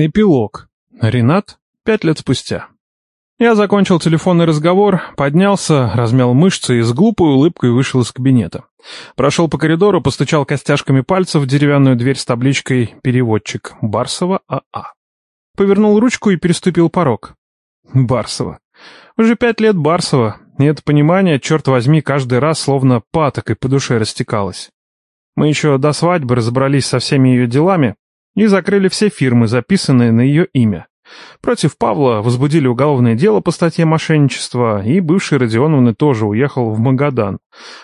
Эпилог. Ренат. Пять лет спустя. Я закончил телефонный разговор, поднялся, размял мышцы и с глупой улыбкой вышел из кабинета. Прошел по коридору, постучал костяшками пальцев в деревянную дверь с табличкой «Переводчик Барсова АА». Повернул ручку и переступил порог. Барсова. Уже пять лет Барсова, и это понимание, черт возьми, каждый раз словно патокой по душе растекалось. Мы еще до свадьбы разобрались со всеми ее делами, и закрыли все фирмы, записанные на ее имя. Против Павла возбудили уголовное дело по статье мошенничества, и бывший Родионовны тоже уехал в Магадан.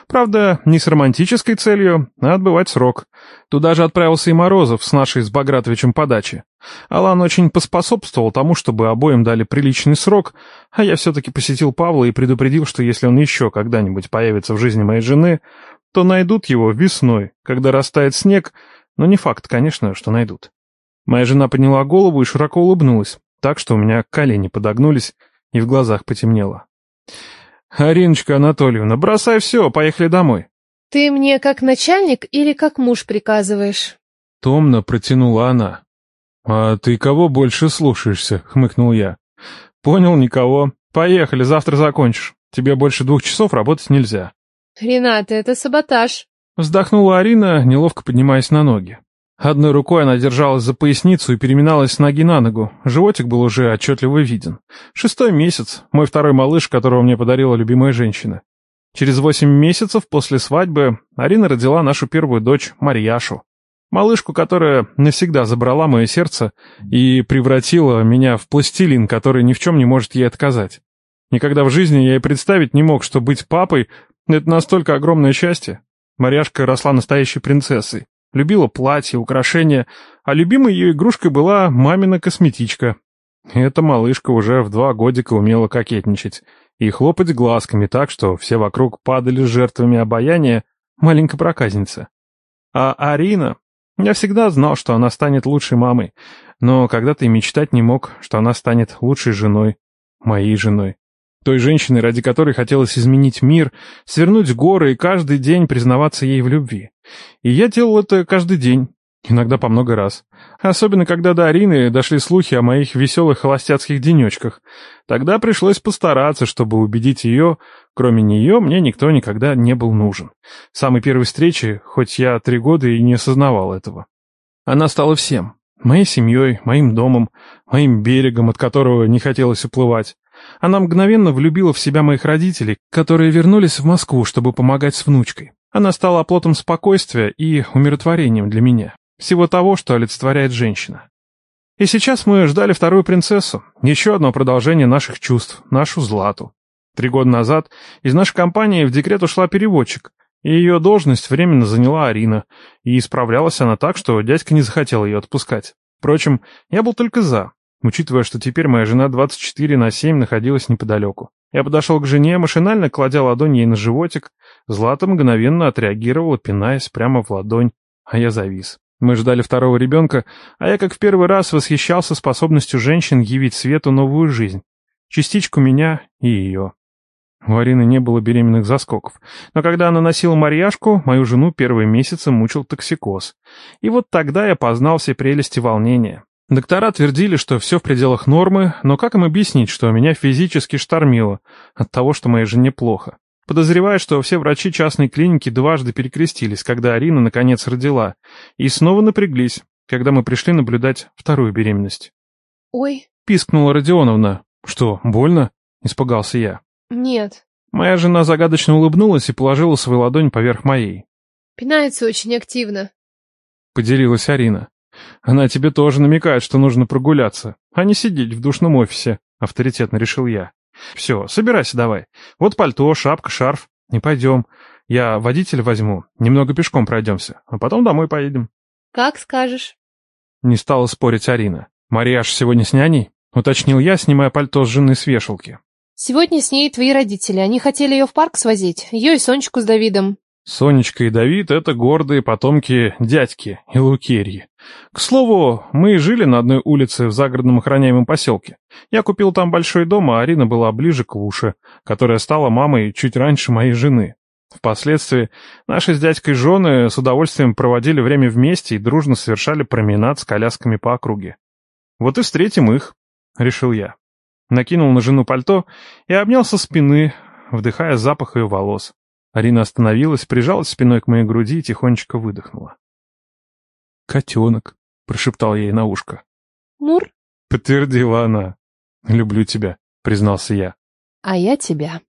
Правда, не с романтической целью, а отбывать срок. Туда же отправился и Морозов с нашей с Багратовичем подачи. Алан очень поспособствовал тому, чтобы обоим дали приличный срок, а я все-таки посетил Павла и предупредил, что если он еще когда-нибудь появится в жизни моей жены, то найдут его весной, когда растает снег, но не факт, конечно, что найдут. Моя жена подняла голову и широко улыбнулась, так что у меня колени подогнулись и в глазах потемнело. «Ариночка Анатольевна, бросай все, поехали домой». «Ты мне как начальник или как муж приказываешь?» Томно протянула она. «А ты кого больше слушаешься?» — хмыкнул я. «Понял, никого. Поехали, завтра закончишь. Тебе больше двух часов работать нельзя». «Рената, это саботаж». Вздохнула Арина, неловко поднимаясь на ноги. Одной рукой она держалась за поясницу и переминалась с ноги на ногу. Животик был уже отчетливо виден. Шестой месяц, мой второй малыш, которого мне подарила любимая женщина. Через восемь месяцев после свадьбы Арина родила нашу первую дочь, Марьяшу. Малышку, которая навсегда забрала мое сердце и превратила меня в пластилин, который ни в чем не может ей отказать. Никогда в жизни я и представить не мог, что быть папой — это настолько огромное счастье. Марьяшка росла настоящей принцессой. Любила платья, украшения, а любимой ее игрушкой была мамина косметичка. Эта малышка уже в два годика умела кокетничать и хлопать глазками так, что все вокруг падали жертвами обаяния маленькой проказницы. А Арина... Я всегда знал, что она станет лучшей мамой, но когда-то и мечтать не мог, что она станет лучшей женой, моей женой. Той женщиной, ради которой хотелось изменить мир, свернуть горы и каждый день признаваться ей в любви. И я делал это каждый день, иногда по много раз. Особенно, когда до Арины дошли слухи о моих веселых холостяцких денечках. Тогда пришлось постараться, чтобы убедить ее, кроме нее мне никто никогда не был нужен. С самой первой встречи, хоть я три года и не осознавал этого. Она стала всем. Моей семьей, моим домом, моим берегом, от которого не хотелось уплывать. Она мгновенно влюбила в себя моих родителей, которые вернулись в Москву, чтобы помогать с внучкой. Она стала оплотом спокойствия и умиротворением для меня. Всего того, что олицетворяет женщина. И сейчас мы ждали вторую принцессу, еще одно продолжение наших чувств, нашу Злату. Три года назад из нашей компании в декрет ушла переводчик, и ее должность временно заняла Арина, и исправлялась она так, что дядька не захотел ее отпускать. Впрочем, я был только за, учитывая, что теперь моя жена 24 на 7 находилась неподалеку. Я подошел к жене, машинально кладя ладонь ей на животик. Злата мгновенно отреагировала, пинаясь прямо в ладонь, а я завис. Мы ждали второго ребенка, а я как в первый раз восхищался способностью женщин явить свету новую жизнь. Частичку меня и ее. У Арины не было беременных заскоков, но когда она носила Марьяшку, мою жену первые месяцы мучил токсикоз. И вот тогда я познал все прелести волнения. Доктора твердили, что все в пределах нормы, но как им объяснить, что меня физически штормило от того, что моей жене плохо? Подозреваю, что все врачи частной клиники дважды перекрестились, когда Арина наконец родила, и снова напряглись, когда мы пришли наблюдать вторую беременность. «Ой». — пискнула Родионовна. «Что, больно?» — испугался я. «Нет». Моя жена загадочно улыбнулась и положила свою ладонь поверх моей. «Пинается очень активно», — поделилась Арина. Она тебе тоже намекает, что нужно прогуляться, а не сидеть в душном офисе, авторитетно решил я. Все, собирайся давай. Вот пальто, шапка, шарф. Не пойдем. Я водителя возьму, немного пешком пройдемся, а потом домой поедем. Как скажешь. Не стала спорить Арина. Марияш сегодня с няней? Уточнил я, снимая пальто с жены с вешалки. Сегодня с ней твои родители. Они хотели ее в парк свозить. Ее и Сонечку с Давидом. Сонечка и Давид — это гордые потомки дядьки и Лукерьи. К слову, мы жили на одной улице в загородном охраняемом поселке. Я купил там большой дом, а Арина была ближе к Луше, которая стала мамой чуть раньше моей жены. Впоследствии наши с дядькой жены с удовольствием проводили время вместе и дружно совершали променад с колясками по округе. Вот и встретим их, — решил я. Накинул на жену пальто и обнял со спины, вдыхая запах ее волос. Арина остановилась, прижалась спиной к моей груди и тихонечко выдохнула. «Котенок», — прошептал ей на ушко. «Мур?» — подтвердила она. «Люблю тебя», — признался я. «А я тебя».